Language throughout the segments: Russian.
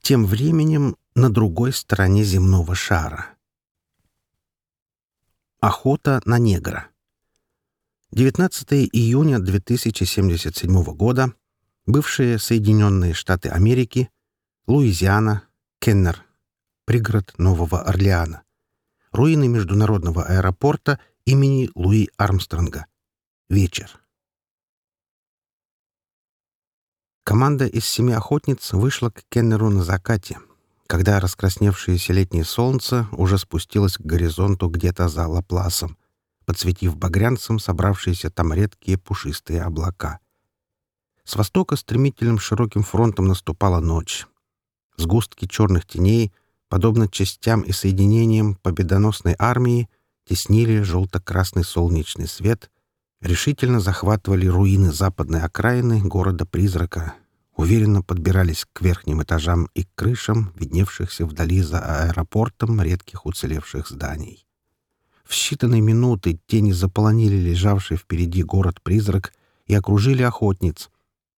тем временем на другой стороне земного шара. Охота на негра. 19 июня 2077 года. Бывшие Соединенные Штаты Америки, Луизиана, Кеннер, пригород Нового Орлеана, руины международного аэропорта имени Луи Армстронга. Вечер. Команда из семи охотниц вышла к Кеннеру на закате, когда раскрасневшееся летнее солнце уже спустилось к горизонту где-то за Лапласом, подсветив багрянцем собравшиеся там редкие пушистые облака. С востока стремительным широким фронтом наступала ночь. Сгустки черных теней, подобно частям и соединениям победоносной армии, теснили желто-красный солнечный свет — решительно захватывали руины западной окраины города-призрака, уверенно подбирались к верхним этажам и к крышам, видневшихся вдали за аэропортом редких уцелевших зданий. В считанные минуты тени заполонили лежавший впереди город-призрак и окружили охотниц,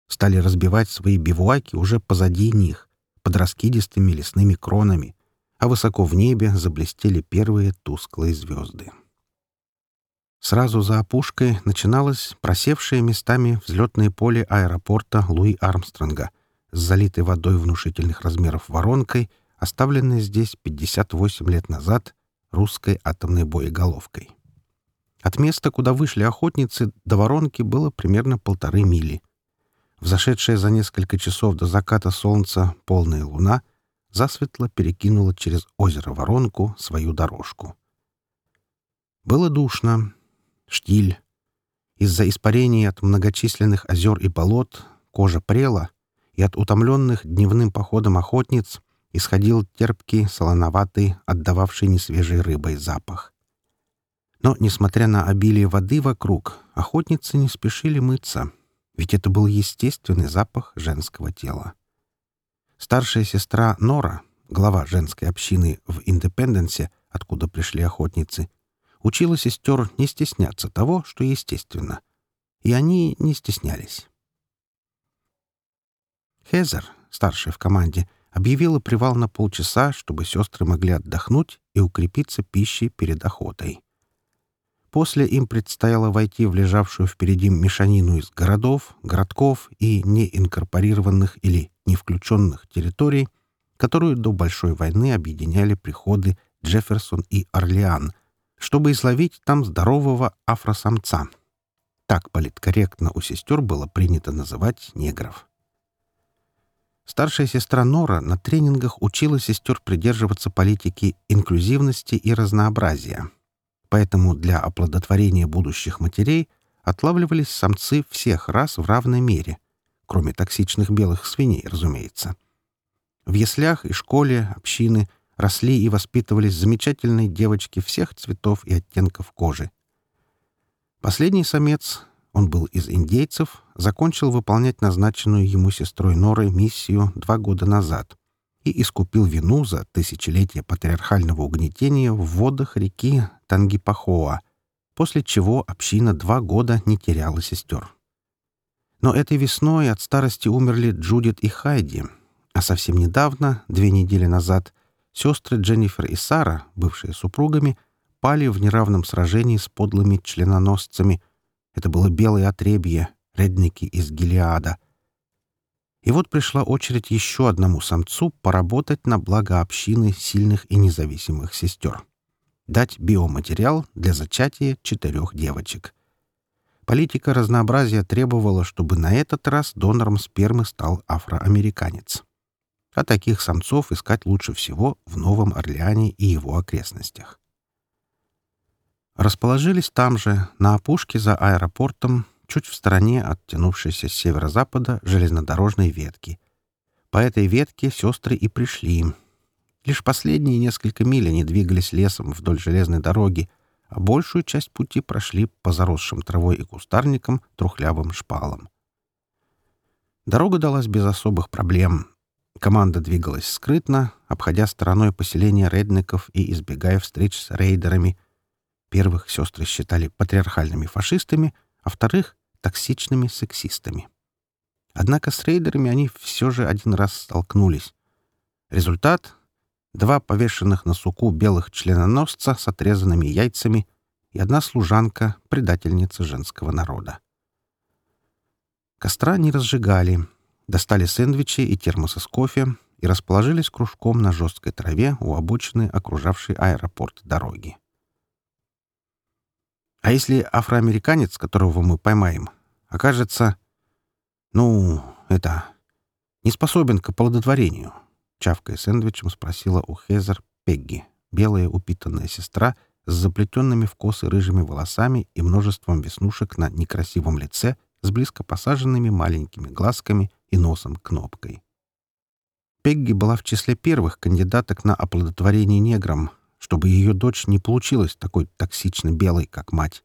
стали разбивать свои бивуаки уже позади них, под раскидистыми лесными кронами, а высоко в небе заблестели первые тусклые звезды. Сразу за опушкой начиналось просевшее местами взлетное поле аэропорта Луи Армстронга с залитой водой внушительных размеров воронкой, оставленной здесь 58 лет назад русской атомной боеголовкой. От места, куда вышли охотницы, до воронки было примерно полторы мили. Взошедшая за несколько часов до заката солнца полная луна засветло перекинула через озеро воронку свою дорожку. Было душно, штиль. Из-за испарений от многочисленных озер и болот кожа прела, и от утомленных дневным походом охотниц исходил терпкий, солоноватый, отдававший несвежей рыбой запах. Но, несмотря на обилие воды вокруг, охотницы не спешили мыться, ведь это был естественный запах женского тела. Старшая сестра Нора, глава женской общины в Индепенденсе, откуда пришли охотницы, учила сестер не стесняться того, что естественно. И они не стеснялись. Хезер, старшая в команде, объявила привал на полчаса, чтобы сестры могли отдохнуть и укрепиться пищей перед охотой. После им предстояло войти в лежавшую впереди мешанину из городов, городков и неинкорпорированных или не включенных территорий, которую до Большой войны объединяли приходы Джефферсон и Орлеан, чтобы изловить там здорового афросамца. Так политкорректно у сестер было принято называть негров. Старшая сестра Нора на тренингах учила сестер придерживаться политики инклюзивности и разнообразия. Поэтому для оплодотворения будущих матерей отлавливались самцы всех рас в равной мере, кроме токсичных белых свиней, разумеется. В яслях и школе общины – росли и воспитывались замечательные девочки всех цветов и оттенков кожи. Последний самец, он был из индейцев, закончил выполнять назначенную ему сестрой Норой миссию два года назад и искупил вину за тысячелетие патриархального угнетения в водах реки Тангипахоа, после чего община два года не теряла сестер. Но этой весной от старости умерли Джудит и Хайди, а совсем недавно, две недели назад, сестры Дженнифер и Сара, бывшие супругами, пали в неравном сражении с подлыми членоносцами. Это было белое отребье, редники из Гелиада. И вот пришла очередь еще одному самцу поработать на благо общины сильных и независимых сестер. Дать биоматериал для зачатия четырех девочек. Политика разнообразия требовала, чтобы на этот раз донором спермы стал афроамериканец а таких самцов искать лучше всего в Новом Орлеане и его окрестностях. Расположились там же, на опушке за аэропортом, чуть в стороне от тянувшейся с северо-запада железнодорожной ветки. По этой ветке сестры и пришли. Лишь последние несколько миль они двигались лесом вдоль железной дороги, а большую часть пути прошли по заросшим травой и кустарникам трухлявым шпалам. Дорога далась без особых проблем, Команда двигалась скрытно, обходя стороной поселения рейдников и избегая встреч с рейдерами. Первых сестры считали патриархальными фашистами, а вторых — токсичными сексистами. Однако с рейдерами они все же один раз столкнулись. Результат — два повешенных на суку белых членоносца с отрезанными яйцами и одна служанка, предательница женского народа. Костра не разжигали — Достали сэндвичи и термосы с кофе и расположились кружком на жесткой траве у обочины, окружавшей аэропорт дороги. А если афроамериканец, которого мы поймаем, окажется, ну, это, не способен к оплодотворению? Чавкая сэндвичем спросила у Хезер Пегги, белая упитанная сестра с заплетенными в косы рыжими волосами и множеством веснушек на некрасивом лице с близко посаженными маленькими глазками и носом-кнопкой. Пегги была в числе первых кандидаток на оплодотворение негром, чтобы ее дочь не получилась такой токсично белой, как мать.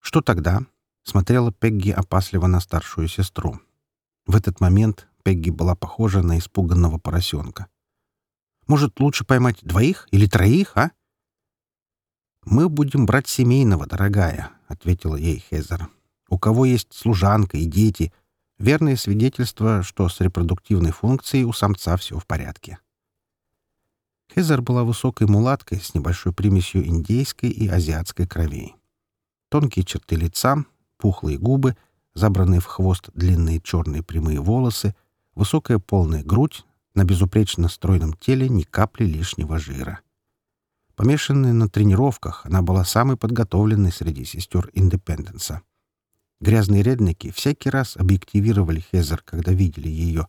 «Что тогда?» — смотрела Пегги опасливо на старшую сестру. В этот момент Пегги была похожа на испуганного поросенка. «Может, лучше поймать двоих или троих, а?» «Мы будем брать семейного, дорогая», — ответила ей Хезер у кого есть служанка и дети, верное свидетельство, что с репродуктивной функцией у самца все в порядке. Хезер была высокой мулаткой с небольшой примесью индейской и азиатской крови. Тонкие черты лица, пухлые губы, забранные в хвост длинные черные прямые волосы, высокая полная грудь, на безупречно стройном теле ни капли лишнего жира. Помешанная на тренировках, она была самой подготовленной среди сестер Индепенденса. Грязные редники всякий раз объективировали Хезер, когда видели ее.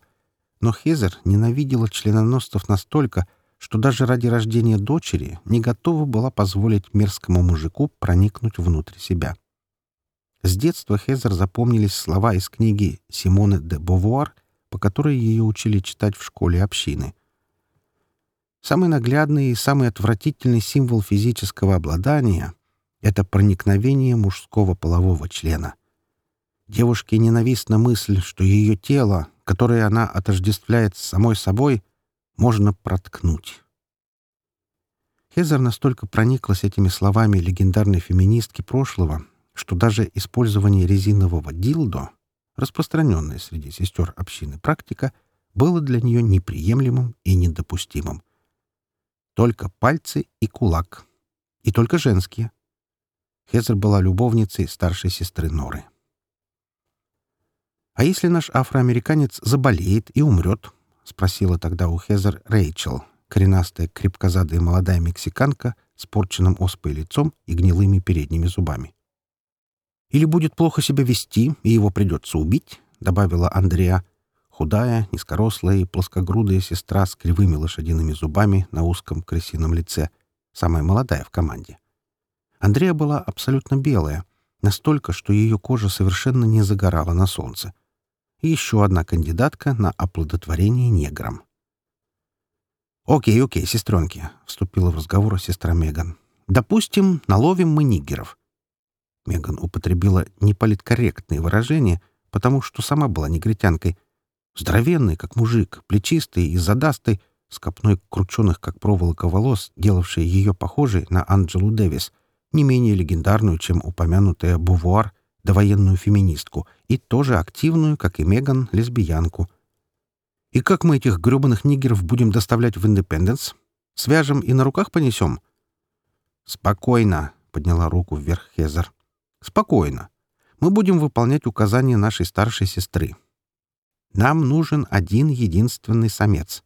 Но Хезер ненавидела членоносцев настолько, что даже ради рождения дочери не готова была позволить мерзкому мужику проникнуть внутрь себя. С детства Хезер запомнились слова из книги Симоны де Бовуар, по которой ее учили читать в школе общины. Самый наглядный и самый отвратительный символ физического обладания — это проникновение мужского полового члена. Девушке ненавистна мысль, что ее тело, которое она отождествляет с самой собой, можно проткнуть. Хезер настолько прониклась этими словами легендарной феминистки прошлого, что даже использование резинового дилдо, распространенная среди сестер общины практика, было для нее неприемлемым и недопустимым. Только пальцы и кулак. И только женские. Хезер была любовницей старшей сестры Норы. «А если наш афроамериканец заболеет и умрет?» — спросила тогда у Хезер Рэйчел, коренастая, крепкозадая молодая мексиканка с порченным оспой лицом и гнилыми передними зубами. «Или будет плохо себя вести, и его придется убить», — добавила Андреа, худая, низкорослая и плоскогрудая сестра с кривыми лошадиными зубами на узком крысином лице, самая молодая в команде. Андрея была абсолютно белая, настолько, что ее кожа совершенно не загорала на солнце и еще одна кандидатка на оплодотворение неграм. «Окей, окей, сестренки», — вступила в разговор сестра Меган. «Допустим, наловим мы нигеров». Меган употребила неполиткорректные выражения, потому что сама была негритянкой. Здоровенный, как мужик, плечистый и задастый, с копной крученых, как проволока, волос, делавшие ее похожей на Анджелу Дэвис, не менее легендарную, чем упомянутая Бувуар довоенную феминистку, и тоже активную, как и Меган, лесбиянку. И как мы этих грёбаных нигеров будем доставлять в Индепенденс? Свяжем и на руках понесем? «Спокойно», — подняла руку вверх Хезер. «Спокойно. Мы будем выполнять указания нашей старшей сестры. Нам нужен один единственный самец.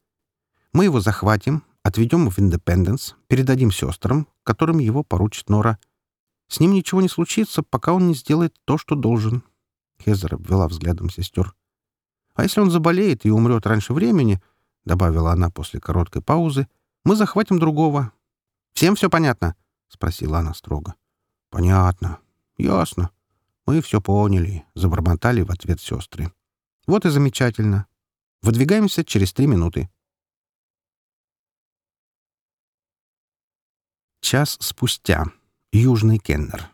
Мы его захватим, отведем в Индепенденс, передадим сестрам, которым его поручит Нора — с ним ничего не случится, пока он не сделает то, что должен. Хезер обвела взглядом сестер. А если он заболеет и умрет раньше времени, добавила она после короткой паузы, мы захватим другого. Всем все понятно? спросила она строго. Понятно. Ясно. Мы все поняли, забормотали в ответ сестры. Вот и замечательно. Выдвигаемся через три минуты. Час спустя. Южный Кеннер.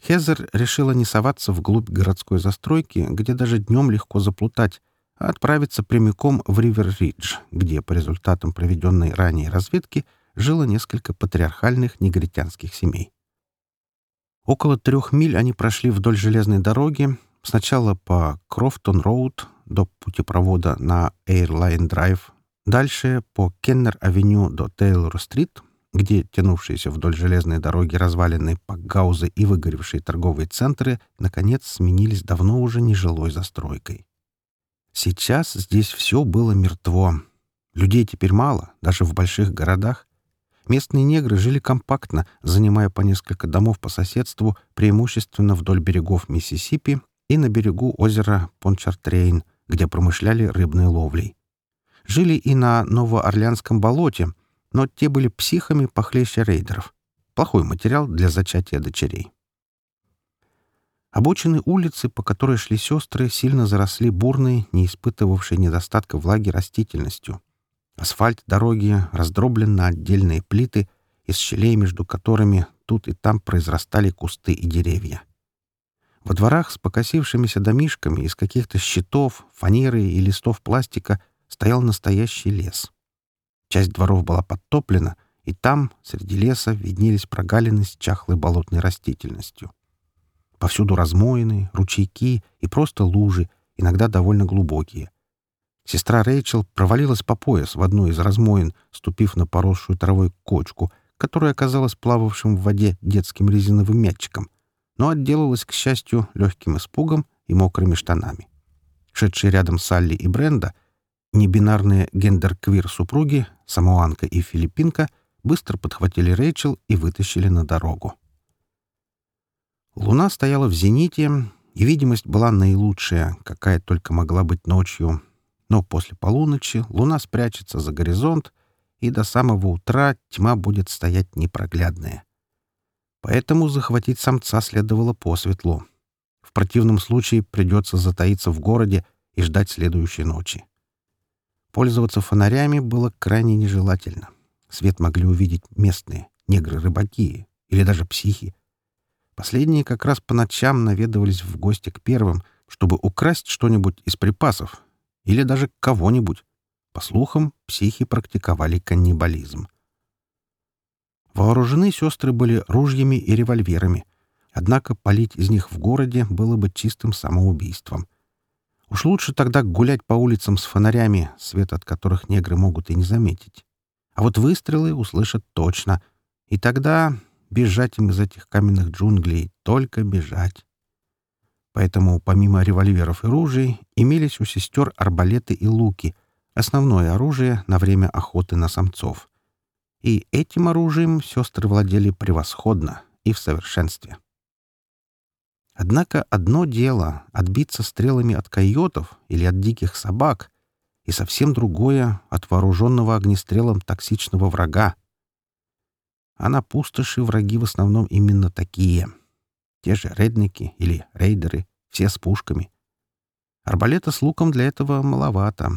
Хезер решила не соваться вглубь городской застройки, где даже днем легко заплутать, а отправиться прямиком в Ривер-Ридж, где, по результатам проведенной ранее разведки, жило несколько патриархальных негритянских семей. Около трех миль они прошли вдоль железной дороги, сначала по Крофтон-Роуд до путепровода на Эйрлайн-Драйв, дальше по Кеннер-Авеню до Тейлор-Стрит — где тянувшиеся вдоль железной дороги развалины пакгаузов и выгоревшие торговые центры наконец сменились давно уже нежилой застройкой. Сейчас здесь все было мертво. Людей теперь мало, даже в больших городах. Местные негры жили компактно, занимая по несколько домов по соседству, преимущественно вдоль берегов Миссисипи и на берегу озера Пончартрейн, где промышляли рыбной ловлей. Жили и на Новоорлеанском болоте — но те были психами похлеще рейдеров. Плохой материал для зачатия дочерей. Обочины улицы, по которой шли сестры, сильно заросли бурной, не испытывавшей недостатка влаги растительностью. Асфальт дороги раздроблен на отдельные плиты, из щелей между которыми тут и там произрастали кусты и деревья. Во дворах с покосившимися домишками из каких-то щитов, фанеры и листов пластика стоял настоящий лес. Часть дворов была подтоплена, и там, среди леса, виднелись прогалины с чахлой болотной растительностью. Повсюду размоины, ручейки и просто лужи, иногда довольно глубокие. Сестра Рэйчел провалилась по пояс в одну из размоин, ступив на поросшую травой кочку, которая оказалась плававшим в воде детским резиновым мячиком, но отделалась, к счастью, легким испугом и мокрыми штанами. Шедшие рядом Салли и Бренда Небинарные гендер-квир-супруги, самоанка и филиппинка, быстро подхватили Рэйчел и вытащили на дорогу. Луна стояла в зените, и видимость была наилучшая, какая только могла быть ночью. Но после полуночи луна спрячется за горизонт, и до самого утра тьма будет стоять непроглядная. Поэтому захватить самца следовало по светлу. В противном случае придется затаиться в городе и ждать следующей ночи. Пользоваться фонарями было крайне нежелательно. Свет могли увидеть местные, негры-рыбаки или даже психи. Последние как раз по ночам наведывались в гости к первым, чтобы украсть что-нибудь из припасов или даже кого-нибудь. По слухам, психи практиковали каннибализм. Вооружены сестры были ружьями и револьверами, однако палить из них в городе было бы чистым самоубийством — Уж лучше тогда гулять по улицам с фонарями, свет от которых негры могут и не заметить. А вот выстрелы услышат точно. И тогда бежать им из этих каменных джунглей, только бежать. Поэтому помимо револьверов и ружей имелись у сестер арбалеты и луки, основное оружие на время охоты на самцов. И этим оружием сестры владели превосходно и в совершенстве. Однако одно дело — отбиться стрелами от койотов или от диких собак, и совсем другое — от вооруженного огнестрелом токсичного врага. А на пустоши враги в основном именно такие. Те же редники или рейдеры, все с пушками. Арбалета с луком для этого маловато.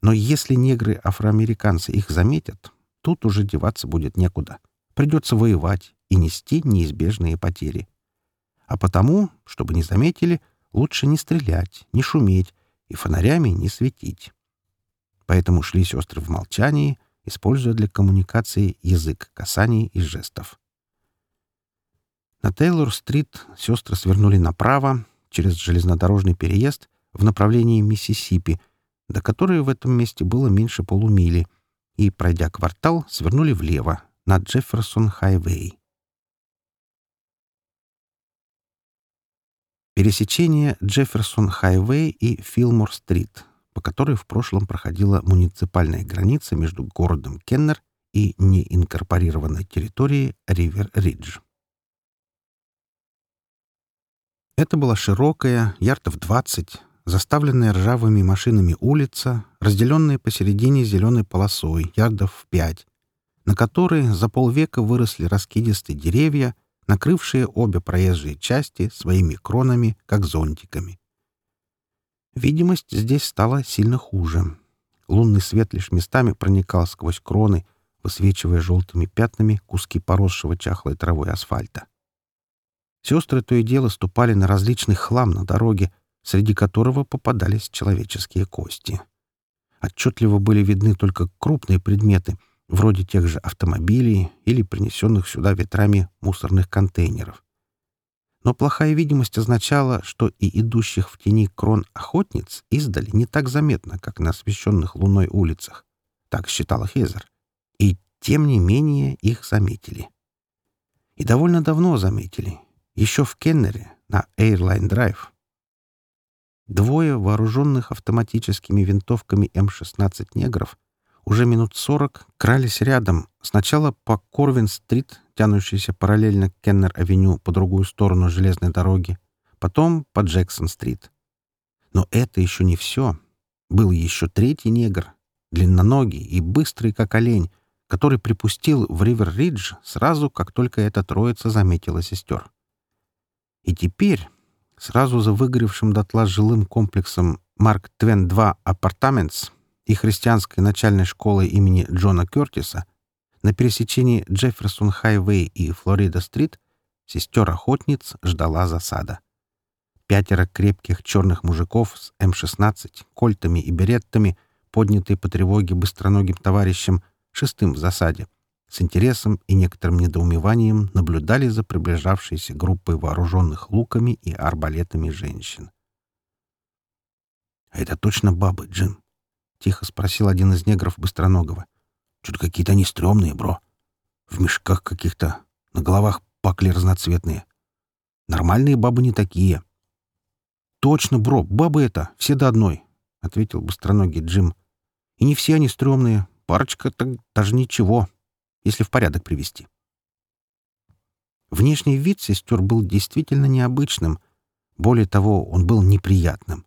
Но если негры-афроамериканцы их заметят, тут уже деваться будет некуда. Придется воевать и нести неизбежные потери. А потому, чтобы не заметили, лучше не стрелять, не шуметь и фонарями не светить. Поэтому шли сестры в молчании, используя для коммуникации язык касаний и жестов. На Тейлор-стрит сестры свернули направо, через железнодорожный переезд, в направлении Миссисипи, до которой в этом месте было меньше полумили, и, пройдя квартал, свернули влево, на Джефферсон-хайвей. Пересечение Джефферсон-Хайвей и Филмор-Стрит, по которой в прошлом проходила муниципальная граница между городом Кеннер и неинкорпорированной территорией Ривер-Ридж. Это была широкая, ярдов двадцать, заставленная ржавыми машинами улица, разделенная посередине зеленой полосой, ярдов в пять, на которой за полвека выросли раскидистые деревья, накрывшие обе проезжие части своими кронами, как зонтиками. Видимость здесь стала сильно хуже. Лунный свет лишь местами проникал сквозь кроны, высвечивая желтыми пятнами куски поросшего чахлой травой асфальта. Сестры то и дело ступали на различный хлам на дороге, среди которого попадались человеческие кости. Отчетливо были видны только крупные предметы — вроде тех же автомобилей или принесенных сюда ветрами мусорных контейнеров. Но плохая видимость означала, что и идущих в тени крон охотниц издали не так заметно, как на освещенных луной улицах. Так считала Хезер. И, тем не менее, их заметили. И довольно давно заметили. Еще в Кеннере, на Airline Drive. Двое вооруженных автоматическими винтовками М-16 негров уже минут сорок крались рядом, сначала по Корвин-стрит, тянущейся параллельно к Кеннер-авеню по другую сторону железной дороги, потом по Джексон-стрит. Но это еще не все. Был еще третий негр, длинноногий и быстрый, как олень, который припустил в Ривер-Ридж сразу, как только эта троица заметила сестер. И теперь, сразу за выгоревшим дотла жилым комплексом Марк Твен-2 «Апартаментс», и христианской начальной школы имени Джона Кертиса на пересечении Джефферсон-Хайвей и Флорида-стрит сестер-охотниц ждала засада. Пятеро крепких черных мужиков с М-16, кольтами и береттами, поднятые по тревоге быстроногим товарищем, шестым в засаде, с интересом и некоторым недоумеванием наблюдали за приближавшейся группой вооруженных луками и арбалетами женщин. А это точно бабы, Джим?» тихо спросил один из негров Быстроногого. «Что-то какие-то они стрёмные, бро. В мешках каких-то, на головах пакли разноцветные. Нормальные бабы не такие». «Точно, бро, бабы это, все до одной», — ответил Быстроногий Джим. «И не все они стрёмные, парочка так даже ничего, если в порядок привести». Внешний вид сестер был действительно необычным. Более того, он был неприятным.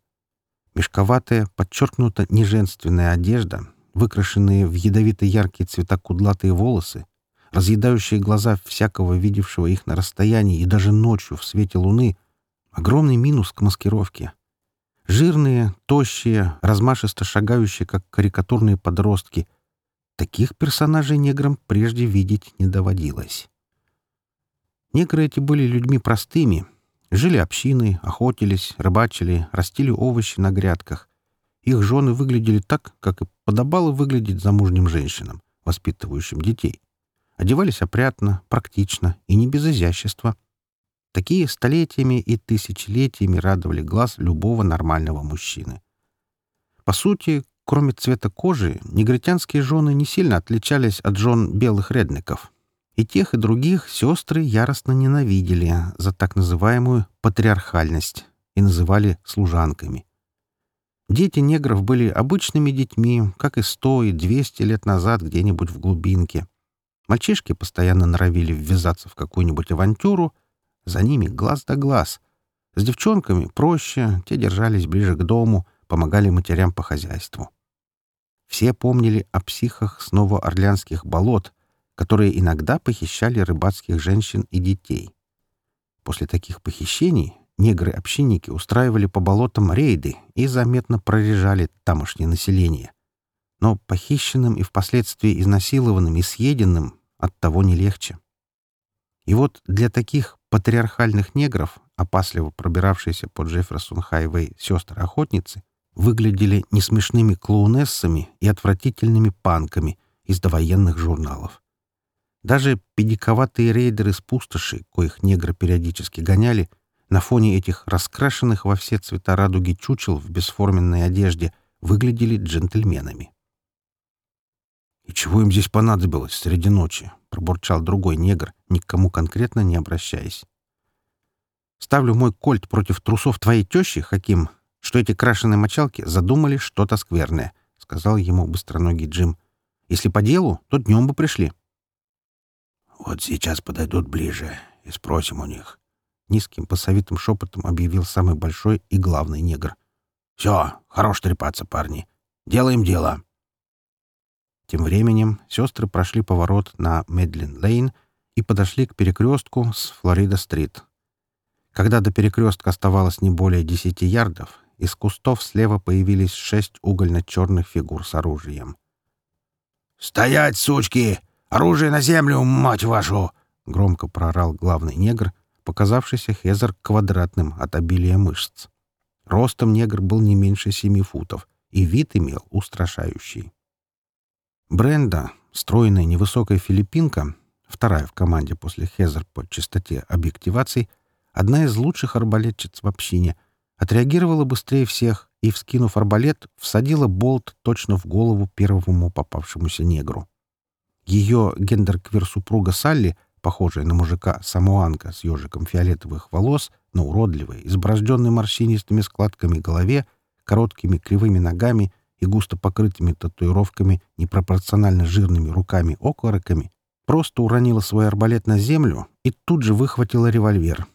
Мешковатая, подчеркнуто неженственная одежда, выкрашенные в ядовито-яркие цвета кудлатые волосы, разъедающие глаза всякого, видевшего их на расстоянии и даже ночью в свете луны, огромный минус к маскировке. Жирные, тощие, размашисто шагающие, как карикатурные подростки. Таких персонажей неграм прежде видеть не доводилось. Негры эти были людьми простыми, Жили общины, охотились, рыбачили, растили овощи на грядках. Их жены выглядели так, как и подобало выглядеть замужним женщинам, воспитывающим детей. Одевались опрятно, практично и не без изящества. Такие столетиями и тысячелетиями радовали глаз любого нормального мужчины. По сути, кроме цвета кожи, негритянские жены не сильно отличались от жен белых редников — и тех, и других сестры яростно ненавидели за так называемую патриархальность и называли служанками. Дети негров были обычными детьми, как и сто и двести лет назад где-нибудь в глубинке. Мальчишки постоянно норовили ввязаться в какую-нибудь авантюру, за ними глаз да глаз. С девчонками проще, те держались ближе к дому, помогали матерям по хозяйству. Все помнили о психах снова новоорлеанских болот — которые иногда похищали рыбацких женщин и детей. После таких похищений негры-общинники устраивали по болотам рейды и заметно прорежали тамошнее население. Но похищенным и впоследствии изнасилованным и съеденным от того не легче. И вот для таких патриархальных негров, опасливо пробиравшиеся по Джефферсон-Хайвей сестры-охотницы, выглядели не смешными клоунессами и отвратительными панками из довоенных журналов. Даже педиковатые рейдеры с пустоши, коих негры периодически гоняли, на фоне этих раскрашенных во все цвета радуги чучел в бесформенной одежде выглядели джентльменами. «И чего им здесь понадобилось среди ночи?» — пробурчал другой негр, никому конкретно не обращаясь. «Ставлю мой кольт против трусов твоей тещи, Хаким, что эти крашеные мочалки задумали что-то скверное», — сказал ему быстроногий Джим. «Если по делу, то днем бы пришли». «Вот сейчас подойдут ближе и спросим у них». Низким басовитым шепотом объявил самый большой и главный негр. «Все, хорош трепаться, парни. Делаем дело». Тем временем сестры прошли поворот на Медлин-Лейн и подошли к перекрестку с Флорида-стрит. Когда до перекрестка оставалось не более десяти ярдов, из кустов слева появились шесть угольно-черных фигур с оружием. «Стоять, сучки!» «Оружие на землю, мать вашу!» — громко прорал главный негр, показавшийся Хезер квадратным от обилия мышц. Ростом негр был не меньше семи футов, и вид имел устрашающий. Бренда, стройная невысокая филиппинка, вторая в команде после Хезер по частоте объективаций, одна из лучших арбалетчиц в общине, отреагировала быстрее всех и, вскинув арбалет, всадила болт точно в голову первому попавшемуся негру. Ее гендерквир-супруга Салли, похожая на мужика самуанка с ежиком фиолетовых волос, но уродливой, изброжденной морщинистыми складками голове, короткими кривыми ногами и густо покрытыми татуировками непропорционально жирными руками-окороками, просто уронила свой арбалет на землю и тут же выхватила револьвер.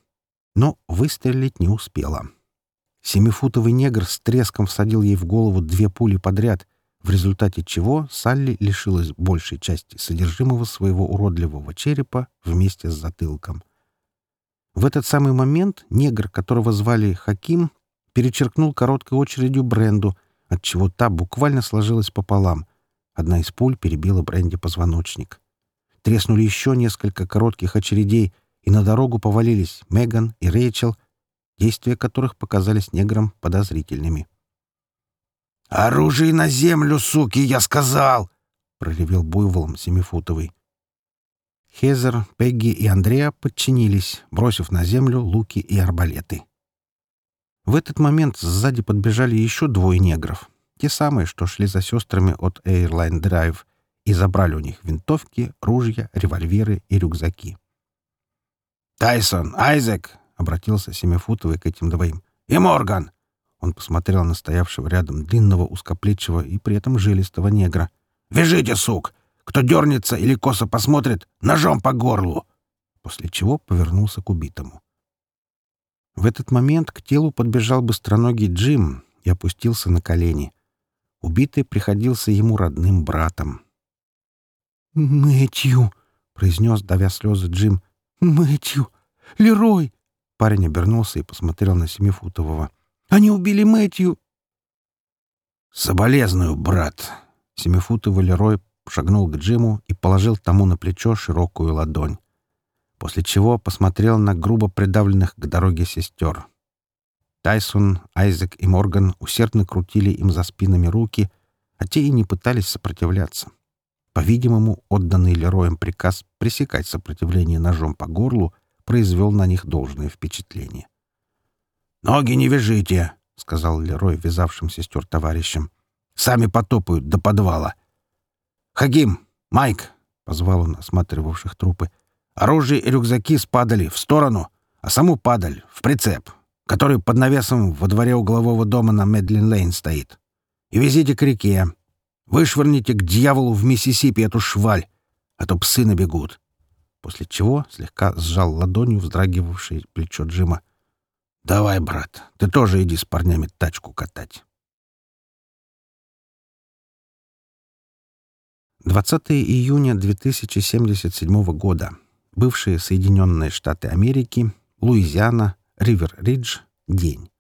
Но выстрелить не успела. Семифутовый негр с треском всадил ей в голову две пули подряд, в результате чего Салли лишилась большей части содержимого своего уродливого черепа вместе с затылком. В этот самый момент негр, которого звали Хаким, перечеркнул короткой очередью Бренду, отчего та буквально сложилась пополам. Одна из пуль перебила Бренде позвоночник. Треснули еще несколько коротких очередей, и на дорогу повалились Меган и Рэйчел, действия которых показались неграм подозрительными. «Оружие на землю, суки, я сказал!» — проревел буйволом семифутовый. Хезер, Пегги и Андреа подчинились, бросив на землю луки и арбалеты. В этот момент сзади подбежали еще двое негров, те самые, что шли за сестрами от Airline Drive, и забрали у них винтовки, ружья, револьверы и рюкзаки. «Тайсон, Айзек!» — обратился Семифутовый к этим двоим. «И Морган! Он посмотрел на стоявшего рядом длинного, узкоплечего и при этом жилистого негра. «Вяжите, сук! Кто дернется или косо посмотрит, ножом по горлу!» После чего повернулся к убитому. В этот момент к телу подбежал быстроногий Джим и опустился на колени. Убитый приходился ему родным братом. «Мэтью!» — произнес, давя слезы Джим. «Мэтью! Лерой!» Парень обернулся и посмотрел на Семифутового. Они убили Мэтью!» «Соболезную, брат!» Семифутовый Лерой шагнул к Джиму и положил тому на плечо широкую ладонь, после чего посмотрел на грубо придавленных к дороге сестер. Тайсон, Айзек и Морган усердно крутили им за спинами руки, а те и не пытались сопротивляться. По-видимому, отданный Лероем приказ пресекать сопротивление ножом по горлу произвел на них должное впечатление. «Ноги не вяжите», — сказал Лерой вязавшим сестер товарищам. «Сами потопают до подвала». «Хаким! Майк!» — позвал он осматривавших трупы. «Оружие и рюкзаки спадали в сторону, а саму падаль — в прицеп, который под навесом во дворе углового дома на Медлин-Лейн стоит. И везите к реке. Вышвырните к дьяволу в Миссисипи эту шваль, а то псы набегут» после чего слегка сжал ладонью вздрагивавшее плечо Джима. «Давай, брат, ты тоже иди с парнями тачку катать». 20 июня 2077 года. Бывшие Соединенные Штаты Америки, Луизиана, Ривер-Ридж, день.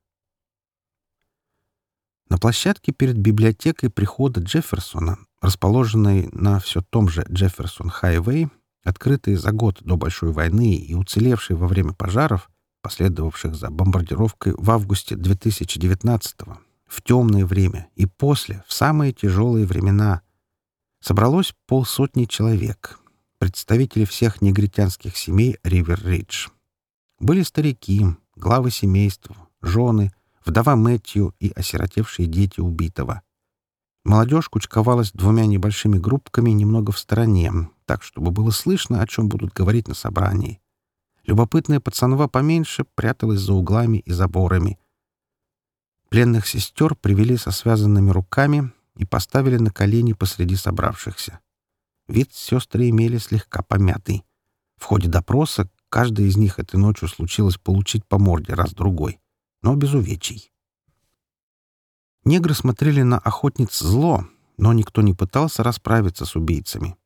На площадке перед библиотекой прихода Джефферсона, расположенной на все том же Джефферсон-Хайвей, открытой за год до Большой войны и уцелевшей во время пожаров, последовавших за бомбардировкой в августе 2019-го, в темное время и после, в самые тяжелые времена, собралось полсотни человек, представители всех негритянских семей Ривер-Ридж. Были старики, главы семейств, жены, вдова Мэтью и осиротевшие дети убитого. Молодежь кучковалась двумя небольшими группками немного в стороне, так, чтобы было слышно, о чем будут говорить на собрании. Любопытная пацанва поменьше пряталась за углами и заборами. Пленных сестер привели со связанными руками и поставили на колени посреди собравшихся. Вид сестры имели слегка помятый. В ходе допроса каждая из них этой ночью случилось получить по морде раз-другой, но без увечий. Негры смотрели на охотниц зло, но никто не пытался расправиться с убийцами.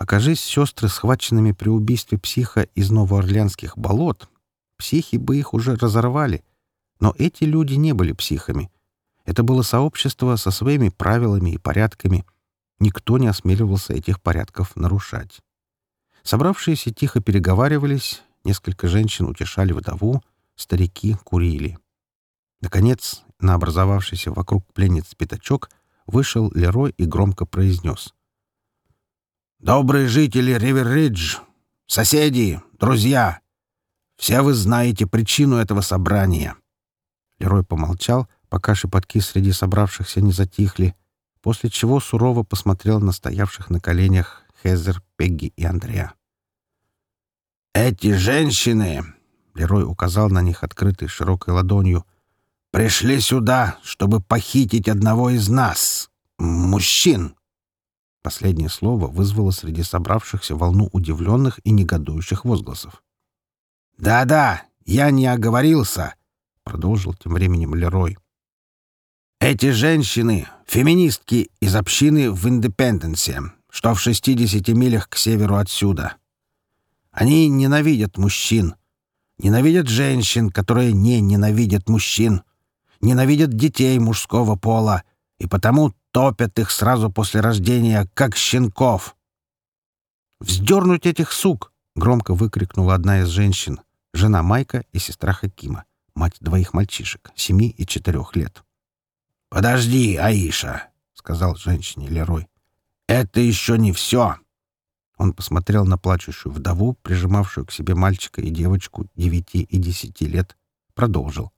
Окажись сестры схваченными при убийстве психа из новоорлеанских болот, психи бы их уже разорвали. Но эти люди не были психами. Это было сообщество со своими правилами и порядками. Никто не осмеливался этих порядков нарушать. Собравшиеся тихо переговаривались, несколько женщин утешали вдову, старики курили. Наконец, на образовавшийся вокруг пленниц пятачок вышел Лерой и громко произнес — Добрые жители Риверридж, соседи, друзья, все вы знаете причину этого собрания. Лерой помолчал, пока шепотки среди собравшихся не затихли, после чего сурово посмотрел на стоявших на коленях Хезер, Пегги и Андрея. «Эти женщины...» — Лерой указал на них открытой широкой ладонью. «Пришли сюда, чтобы похитить одного из нас, мужчин!» Последнее слово вызвало среди собравшихся волну удивленных и негодующих возгласов. «Да-да, я не оговорился», — продолжил тем временем Лерой. «Эти женщины — феминистки из общины в Индепенденсе, что в 60 милях к северу отсюда. Они ненавидят мужчин, ненавидят женщин, которые не ненавидят мужчин, ненавидят детей мужского пола, и потому топят их сразу после рождения, как щенков. «Вздернуть этих сук!» — громко выкрикнула одна из женщин, жена Майка и сестра Хакима, мать двоих мальчишек, семи и четырех лет. «Подожди, Аиша!» — сказал женщине Лерой. «Это еще не все!» Он посмотрел на плачущую вдову, прижимавшую к себе мальчика и девочку девяти и десяти лет, продолжил.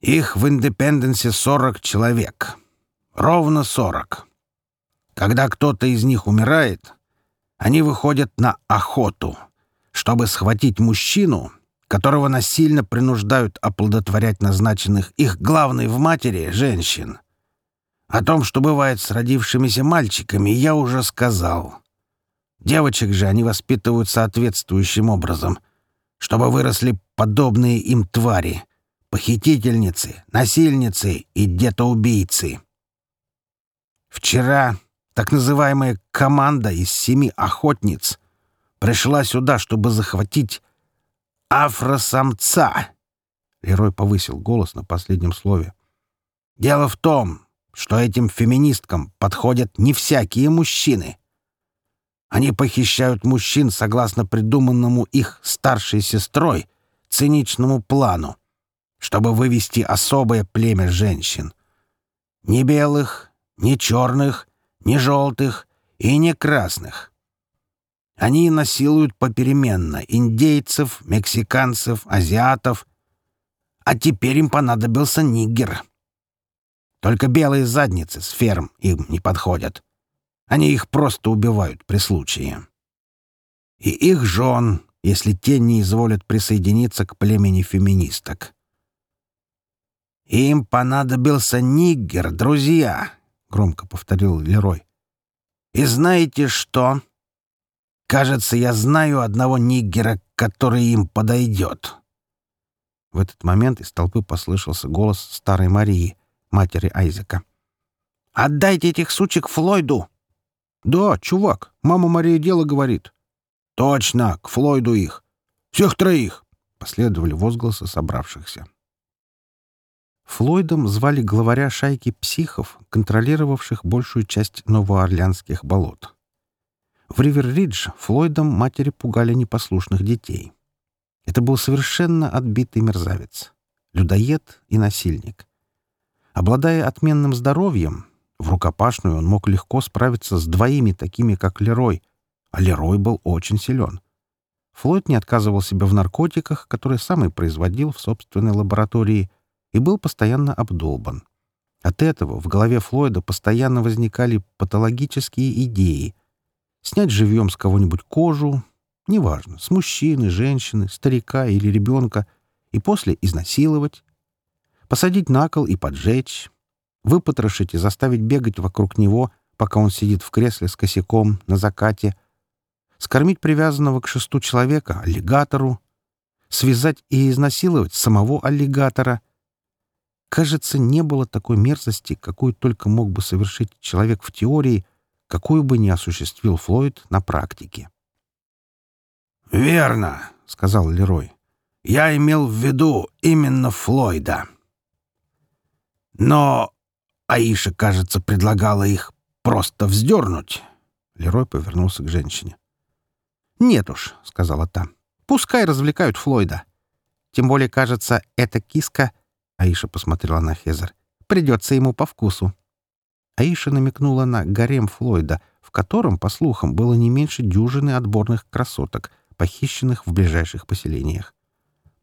«Их в Индепенденсе сорок человек. Ровно сорок. Когда кто-то из них умирает, они выходят на охоту, чтобы схватить мужчину, которого насильно принуждают оплодотворять назначенных их главной в матери женщин. О том, что бывает с родившимися мальчиками, я уже сказал. Девочек же они воспитывают соответствующим образом, чтобы выросли подобные им твари — похитительницы, насильницы и детоубийцы. Вчера так называемая команда из семи охотниц пришла сюда, чтобы захватить афросамца. Лерой повысил голос на последнем слове. Дело в том, что этим феминисткам подходят не всякие мужчины. Они похищают мужчин согласно придуманному их старшей сестрой циничному плану, чтобы вывести особое племя женщин. Ни белых, ни черных, ни желтых и ни красных. Они насилуют попеременно индейцев, мексиканцев, азиатов. А теперь им понадобился нигер. Только белые задницы с ферм им не подходят. Они их просто убивают при случае. И их жен, если те не изволят присоединиться к племени феминисток. Им понадобился нигер, друзья, громко повторил Лерой. «И знаете что? Кажется, я знаю одного нигера, который им подойдет». В этот момент из толпы послышался голос старой Марии, матери Айзека. «Отдайте этих сучек Флойду!» «Да, чувак, мама Мария дело говорит». «Точно, к Флойду их! Всех троих!» — последовали возгласы собравшихся. Флойдом звали главаря шайки психов, контролировавших большую часть новоорлянских болот. В Ривер-Ридж Флойдом матери пугали непослушных детей. Это был совершенно отбитый мерзавец, людоед и насильник. Обладая отменным здоровьем, в рукопашную он мог легко справиться с двоими такими, как Лерой, а Лерой был очень силен. Флойд не отказывал себя в наркотиках, которые сам и производил в собственной лаборатории – и был постоянно обдолбан. От этого в голове Флойда постоянно возникали патологические идеи. Снять живьем с кого-нибудь кожу, неважно, с мужчины, женщины, старика или ребенка, и после изнасиловать, посадить на кол и поджечь, выпотрошить и заставить бегать вокруг него, пока он сидит в кресле с косяком на закате, скормить привязанного к шесту человека аллигатору, связать и изнасиловать самого аллигатора — Кажется, не было такой мерзости, какую только мог бы совершить человек в теории, какую бы не осуществил Флойд на практике. «Верно», — сказал Лерой. «Я имел в виду именно Флойда. Но Аиша, кажется, предлагала их просто вздернуть». Лерой повернулся к женщине. «Нет уж», — сказала та. «Пускай развлекают Флойда. Тем более, кажется, эта киска — Аиша посмотрела на Хезер. «Придется ему по вкусу». Аиша намекнула на гарем Флойда, в котором, по слухам, было не меньше дюжины отборных красоток, похищенных в ближайших поселениях.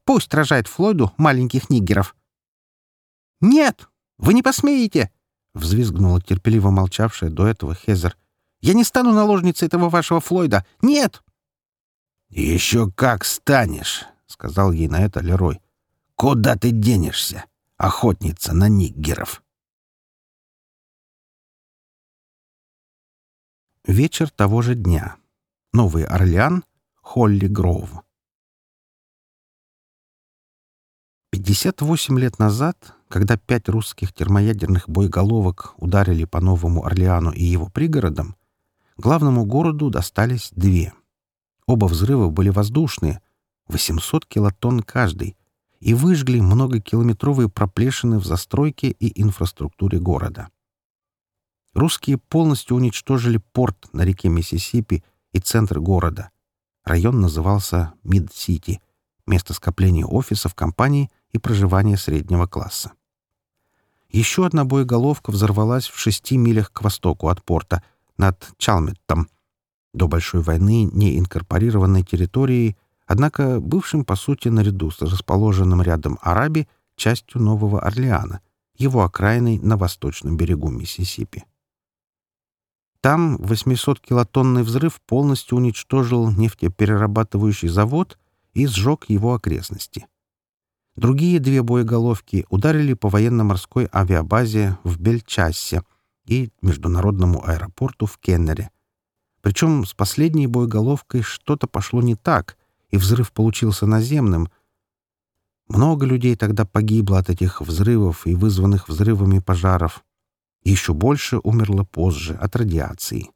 «Пусть рожает Флойду маленьких нигеров». «Нет, вы не посмеете!» — взвизгнула терпеливо молчавшая до этого Хезер. «Я не стану наложницей этого вашего Флойда! Нет!» «Еще как станешь!» — сказал ей на это Лерой. Куда ты денешься, охотница на ниггеров? Вечер того же дня. Новый Орлеан, Холли Гроув. 58 лет назад, когда пять русских термоядерных боеголовок ударили по Новому Орлеану и его пригородам, главному городу достались две. Оба взрыва были воздушные, 800 килотонн каждый, и выжгли многокилометровые проплешины в застройке и инфраструктуре города. Русские полностью уничтожили порт на реке Миссисипи и центр города. Район назывался Мид-Сити, место скопления офисов компаний и проживания среднего класса. Еще одна боеголовка взорвалась в шести милях к востоку от порта, над Чалметтом, до большой войны неинкорпорированной территории, однако бывшим, по сути, наряду с расположенным рядом Араби, частью Нового Орлеана, его окраиной на восточном берегу Миссисипи. Там 800-килотонный взрыв полностью уничтожил нефтеперерабатывающий завод и сжег его окрестности. Другие две боеголовки ударили по военно-морской авиабазе в Бельчассе и международному аэропорту в Кеннере. Причем с последней боеголовкой что-то пошло не так, и взрыв получился наземным, много людей тогда погибло от этих взрывов и вызванных взрывами пожаров. Еще больше умерло позже от радиации.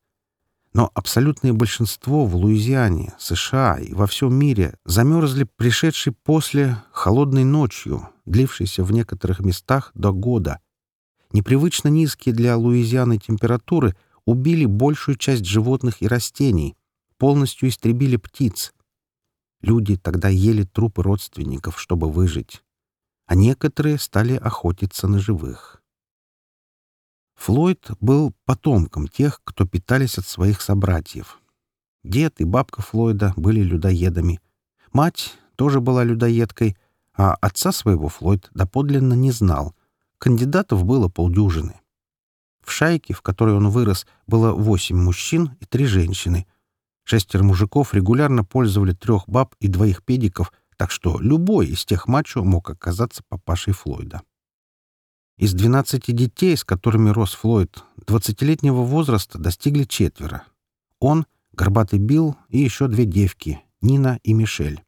Но абсолютное большинство в Луизиане, США и во всем мире замерзли пришедшей после холодной ночью, длившейся в некоторых местах до года. Непривычно низкие для Луизианы температуры убили большую часть животных и растений, полностью истребили птиц, Люди тогда ели трупы родственников, чтобы выжить, а некоторые стали охотиться на живых. Флойд был потомком тех, кто питались от своих собратьев. Дед и бабка Флойда были людоедами. Мать тоже была людоедкой, а отца своего Флойд доподлинно не знал. Кандидатов было полдюжины. В шайке, в которой он вырос, было восемь мужчин и три женщины, Шестер мужиков регулярно пользовали трех баб и двоих педиков, так что любой из тех мачо мог оказаться папашей Флойда. Из 12 детей, с которыми рос Флойд, 20-летнего возраста достигли четверо. Он, Горбатый Билл и еще две девки — Нина и Мишель.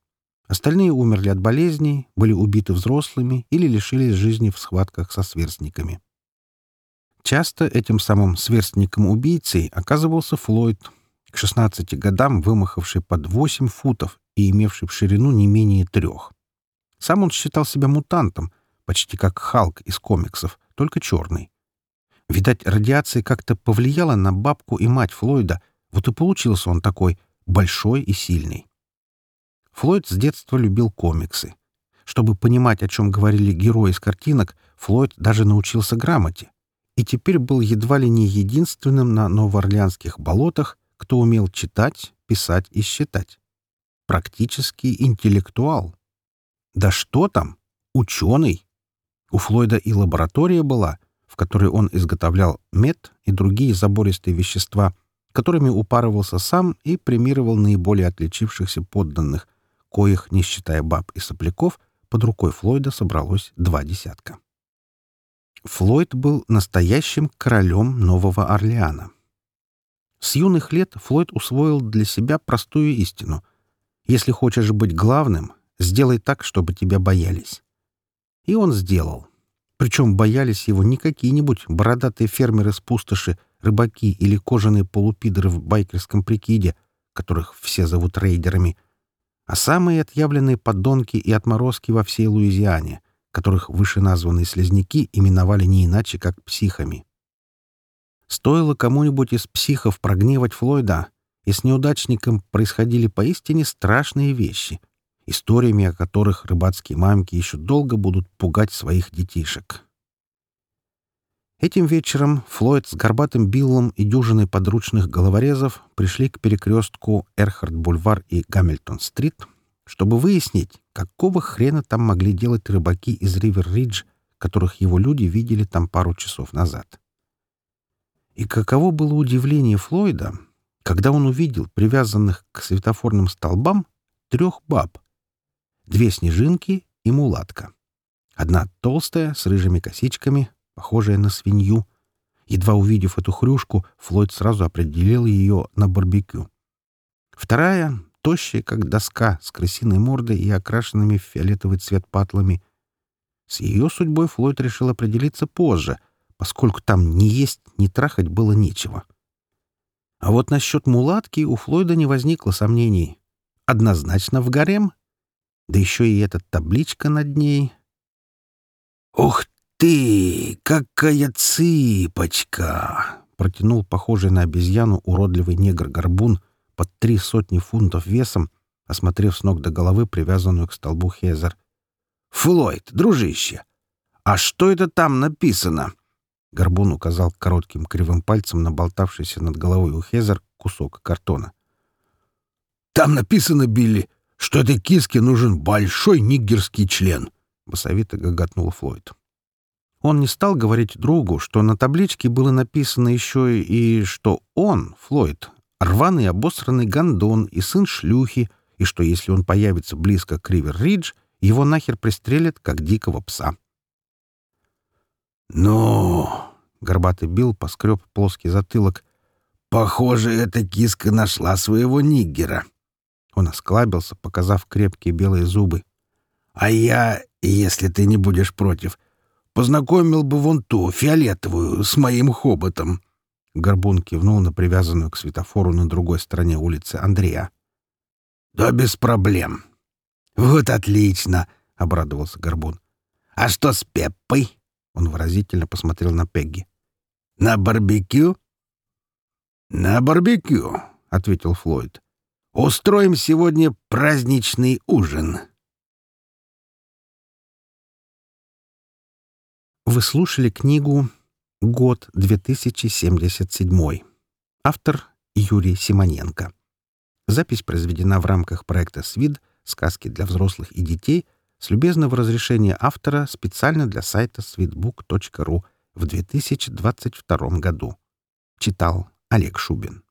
Остальные умерли от болезней, были убиты взрослыми или лишились жизни в схватках со сверстниками. Часто этим самым сверстником-убийцей оказывался Флойд, к 16 годам вымахавший под 8 футов и имевший в ширину не менее трех. Сам он считал себя мутантом, почти как Халк из комиксов, только черный. Видать, радиация как-то повлияла на бабку и мать Флойда, вот и получился он такой, большой и сильный. Флойд с детства любил комиксы. Чтобы понимать, о чем говорили герои из картинок, Флойд даже научился грамоте и теперь был едва ли не единственным на новоорлеанских болотах, кто умел читать, писать и считать. Практически интеллектуал. Да что там? Ученый. У Флойда и лаборатория была, в которой он изготовлял мед и другие забористые вещества, которыми упарывался сам и премировал наиболее отличившихся подданных, коих, не считая баб и сопляков, под рукой Флойда собралось два десятка. Флойд был настоящим королем Нового Орлеана. С юных лет Флойд усвоил для себя простую истину. Если хочешь быть главным, сделай так, чтобы тебя боялись. И он сделал. Причем боялись его не какие-нибудь бородатые фермеры с пустоши, рыбаки или кожаные полупидоры в байкерском прикиде, которых все зовут рейдерами, а самые отъявленные подонки и отморозки во всей Луизиане, которых вышеназванные слезняки именовали не иначе, как психами. Стоило кому-нибудь из психов прогневать Флойда, и с неудачником происходили поистине страшные вещи, историями о которых рыбацкие мамки еще долго будут пугать своих детишек. Этим вечером Флойд с Горбатым Биллом и дюжиной подручных головорезов пришли к перекрестку Эрхард-Бульвар и Гамильтон-стрит, чтобы выяснить, какого хрена там могли делать рыбаки из Ривер-Ридж, которых его люди видели там пару часов назад. И каково было удивление Флойда, когда он увидел привязанных к светофорным столбам трех баб. Две снежинки и мулатка. Одна толстая, с рыжими косичками, похожая на свинью. Едва увидев эту хрюшку, Флойд сразу определил ее на барбекю. Вторая, тощая, как доска, с крысиной мордой и окрашенными в фиолетовый цвет патлами. С ее судьбой Флойд решил определиться позже, поскольку там ни есть, ни трахать было нечего. А вот насчет мулатки у Флойда не возникло сомнений. Однозначно в гарем. Да еще и эта табличка над ней. «Ух ты! Какая цыпочка!» — протянул похожий на обезьяну уродливый негр-горбун под три сотни фунтов весом, осмотрев с ног до головы привязанную к столбу Хезер. «Флойд, дружище, а что это там написано? Горбун указал коротким кривым пальцем на болтавшийся над головой у Хезер кусок картона. «Там написано, Билли, что этой киске нужен большой ниггерский член!» — басовито гоготнул Флойд. Он не стал говорить другу, что на табличке было написано еще и что он, Флойд, рваный обосранный гондон и сын шлюхи, и что если он появится близко к Ривер-Ридж, его нахер пристрелят, как дикого пса. «Ну...» — горбатый Билл поскреб плоский затылок. «Похоже, эта киска нашла своего ниггера». Он осклабился, показав крепкие белые зубы. «А я, если ты не будешь против, познакомил бы вон ту, фиолетовую, с моим хоботом». Горбун кивнул на привязанную к светофору на другой стороне улицы Андрея. «Да без проблем». «Вот отлично!» — обрадовался Горбун. «А что с Пеппой?» Он выразительно посмотрел на Пегги. «На барбекю?» «На барбекю», — ответил Флойд. «Устроим сегодня праздничный ужин». Вы слушали книгу «Год 2077». Автор Юрий Симоненко. Запись произведена в рамках проекта «СВИД. Сказки для взрослых и детей» с любезного разрешения автора специально для сайта sweetbook.ru в 2022 году. Читал Олег Шубин.